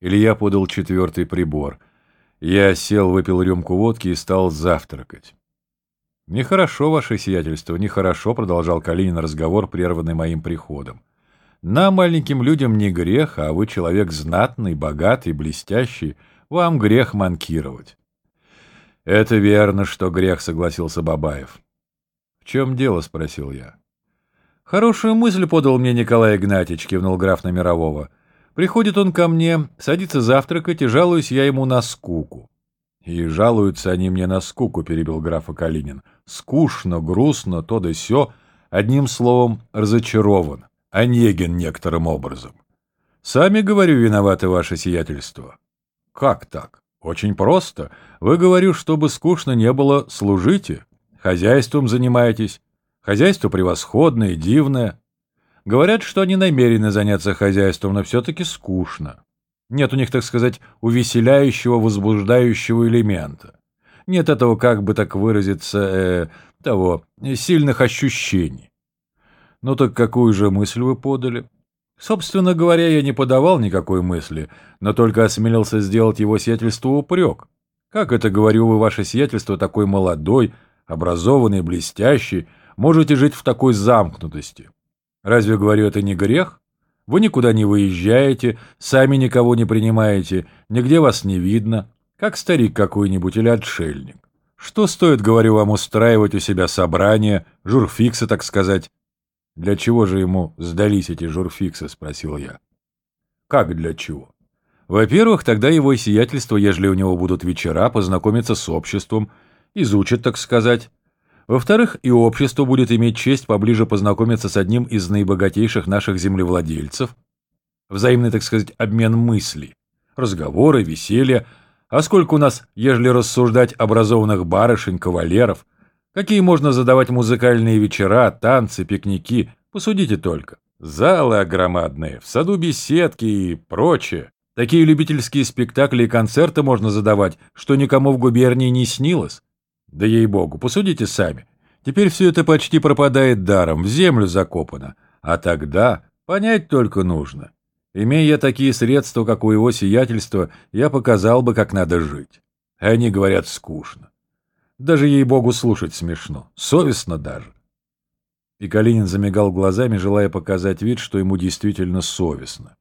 Илья подал четвертый прибор. Я сел, выпил рюмку водки и стал завтракать. «Нехорошо, ваше сиятельство, нехорошо», — продолжал Калинин разговор, прерванный моим приходом. «Нам, маленьким людям, не грех, а вы человек знатный, богатый, блестящий. Вам грех манкировать». «Это верно, что грех», — согласился Бабаев. «В чем дело?» — спросил я. «Хорошую мысль подал мне Николай Игнатьевич», — кивнул граф на мирового. «Приходит он ко мне, садится завтракать, и жалуюсь я ему на скуку». «И жалуются они мне на скуку», — перебил графа Калинин. «Скучно, грустно, то да сё. Одним словом, разочарован. Онегин некоторым образом». «Сами, говорю, виноваты ваше сиятельство». «Как так?» «Очень просто. Вы, говорю, чтобы скучно не было, служите. Хозяйством занимаетесь. Хозяйство превосходное, дивное. Говорят, что они намерены заняться хозяйством, но все-таки скучно. Нет у них, так сказать, увеселяющего, возбуждающего элемента. Нет этого, как бы так выразиться, э, того, сильных ощущений. Ну так какую же мысль вы подали? Собственно говоря, я не подавал никакой мысли, но только осмелился сделать его сиятельство упрек. Как это, говорю вы, ваше сиятельство, такой молодой, образованный, блестящий, можете жить в такой замкнутости. Разве, говорю, это не грех? Вы никуда не выезжаете, сами никого не принимаете, нигде вас не видно, как старик какой-нибудь или отшельник. Что стоит, говорю вам, устраивать у себя собрания, журфиксы, так сказать? Для чего же ему сдались эти журфиксы, спросил я. Как для чего? Во-первых, тогда его сиятельство, ежели у него будут вечера, познакомится с обществом, изучит, так сказать, во-вторых, и общество будет иметь честь поближе познакомиться с одним из наибогатейших наших землевладельцев. Взаимный, так сказать, обмен мыслей, разговоры, веселье. А сколько у нас, ежели рассуждать образованных барышень, кавалеров, какие можно задавать музыкальные вечера, танцы, пикники, посудите только. Залы огромадные, в саду беседки и прочее. Такие любительские спектакли и концерты можно задавать, что никому в губернии не снилось. Да ей-богу, посудите сами. Теперь все это почти пропадает даром, в землю закопано. А тогда понять только нужно. Имея такие средства, как у его сиятельства, я показал бы, как надо жить. Они говорят скучно. Даже ей-богу слушать смешно. Совестно даже. И Калинин замигал глазами, желая показать вид, что ему действительно совестно.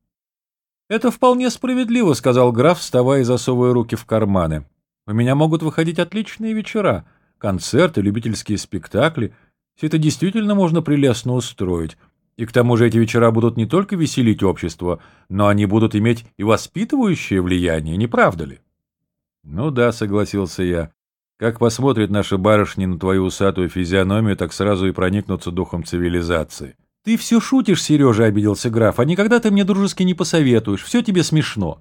«Это вполне справедливо», — сказал граф, вставая и засовывая руки в карманы. У меня могут выходить отличные вечера, концерты, любительские спектакли. Все это действительно можно прелестно устроить. И к тому же эти вечера будут не только веселить общество, но они будут иметь и воспитывающее влияние, не правда ли? Ну да, согласился я. Как посмотрит наша барышня на твою усатую физиономию, так сразу и проникнутся духом цивилизации. Ты все шутишь, Сережа, обиделся граф, а никогда ты мне дружески не посоветуешь, все тебе смешно.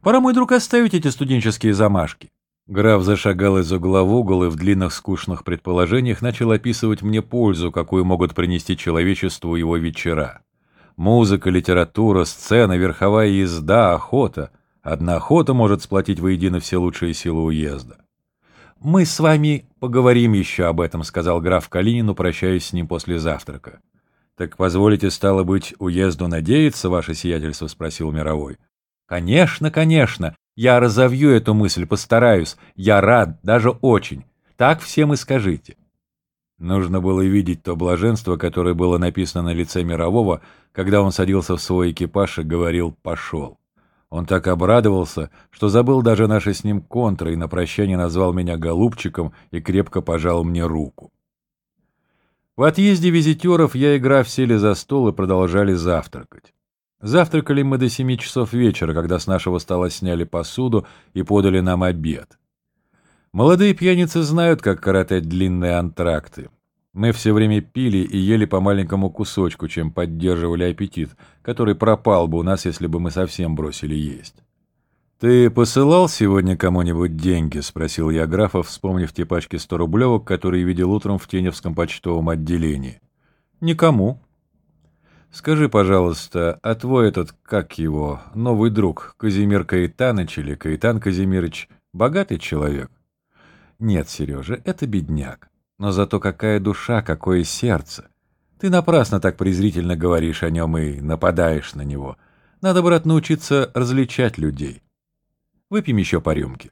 Пора, мой друг, оставить эти студенческие замашки. Граф зашагал из угла в угол и в длинных скучных предположениях начал описывать мне пользу, какую могут принести человечеству его вечера. Музыка, литература, сцена, верховая езда, охота. Одна охота может сплотить воедино все лучшие силы уезда. «Мы с вами поговорим еще об этом», — сказал граф Калинину, прощаясь с ним после завтрака. «Так позволите, стало быть, уезду надеяться, ваше сиятельство?» — спросил Мировой. «Конечно, конечно. Я разовью эту мысль, постараюсь. Я рад, даже очень. Так всем и скажите. Нужно было видеть то блаженство, которое было написано на лице Мирового, когда он садился в свой экипаж и говорил «пошел». Он так обрадовался, что забыл даже наши с ним контры и на прощание назвал меня голубчиком и крепко пожал мне руку. В отъезде визитеров я и граф сели за стол и продолжали завтракать. Завтракали мы до семи часов вечера, когда с нашего стола сняли посуду и подали нам обед. Молодые пьяницы знают, как коротать длинные антракты. Мы все время пили и ели по маленькому кусочку, чем поддерживали аппетит, который пропал бы у нас, если бы мы совсем бросили есть. «Ты посылал сегодня кому-нибудь деньги?» — спросил я графа, вспомнив те пачки сто рублевок, которые видел утром в Теневском почтовом отделении. «Никому», Скажи, пожалуйста, а твой этот, как его, новый друг, Казимир Каэтаныч или Каэтан Казимирыч, богатый человек? Нет, Сережа, это бедняк. Но зато какая душа, какое сердце. Ты напрасно так презрительно говоришь о нем и нападаешь на него. Надо, брат, научиться различать людей. Выпьем еще по рюмке.